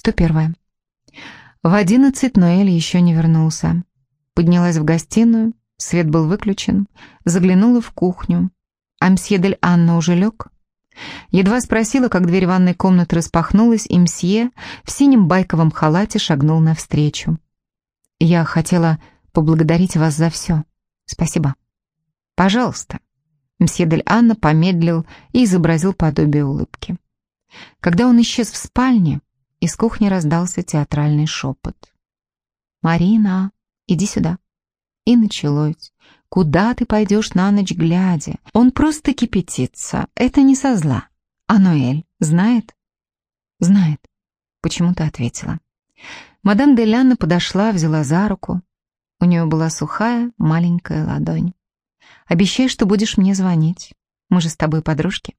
101. В одиннадцать Ноэль еще не вернулся. Поднялась в гостиную, свет был выключен, заглянула в кухню. А мсье Дель Анна уже лег? Едва спросила, как дверь ванной комнаты распахнулась, и мсье в синем байковом халате шагнул навстречу. «Я хотела поблагодарить вас за все. Спасибо». «Пожалуйста». Мсье Дель Анна помедлил и изобразил подобие улыбки. Когда он исчез в спальне, из кухни раздался театральный шепот. «Марина, иди сюда». И началось. «Куда ты пойдешь на ночь глядя? Он просто кипятится. Это не со зла. А Ноэль знает?» «Знает», — почему-то ответила. Мадам Делянна подошла, взяла за руку. У нее была сухая, маленькая ладонь. «Обещай, что будешь мне звонить. Мы же с тобой подружки».